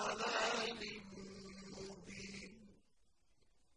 الصلاة